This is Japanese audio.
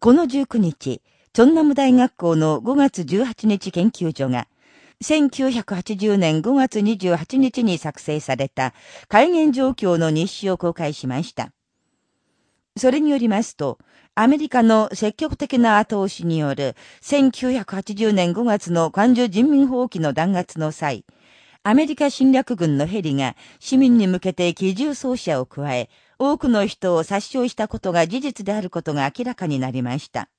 この19日、チョンナム大学校の5月18日研究所が、1980年5月28日に作成された海源状況の日誌を公開しました。それによりますと、アメリカの積極的な後押しによる1980年5月の環状人民放棄の弾圧の際、アメリカ侵略軍のヘリが市民に向けて機銃奏者を加え、多くの人を殺傷したことが事実であることが明らかになりました。